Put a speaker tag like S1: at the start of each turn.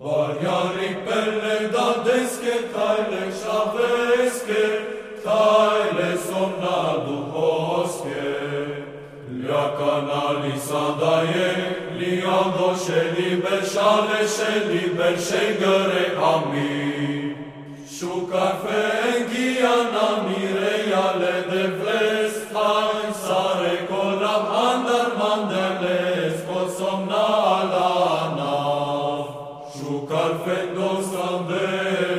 S1: Barjarik pelle dadeske, tajle šaveske, tajle som na duhoske. Ljaka nali sada je, li ando šeli še li berše gre, amin. Šukar fengija namire, jale de vles, hajn carpe nostam Deo.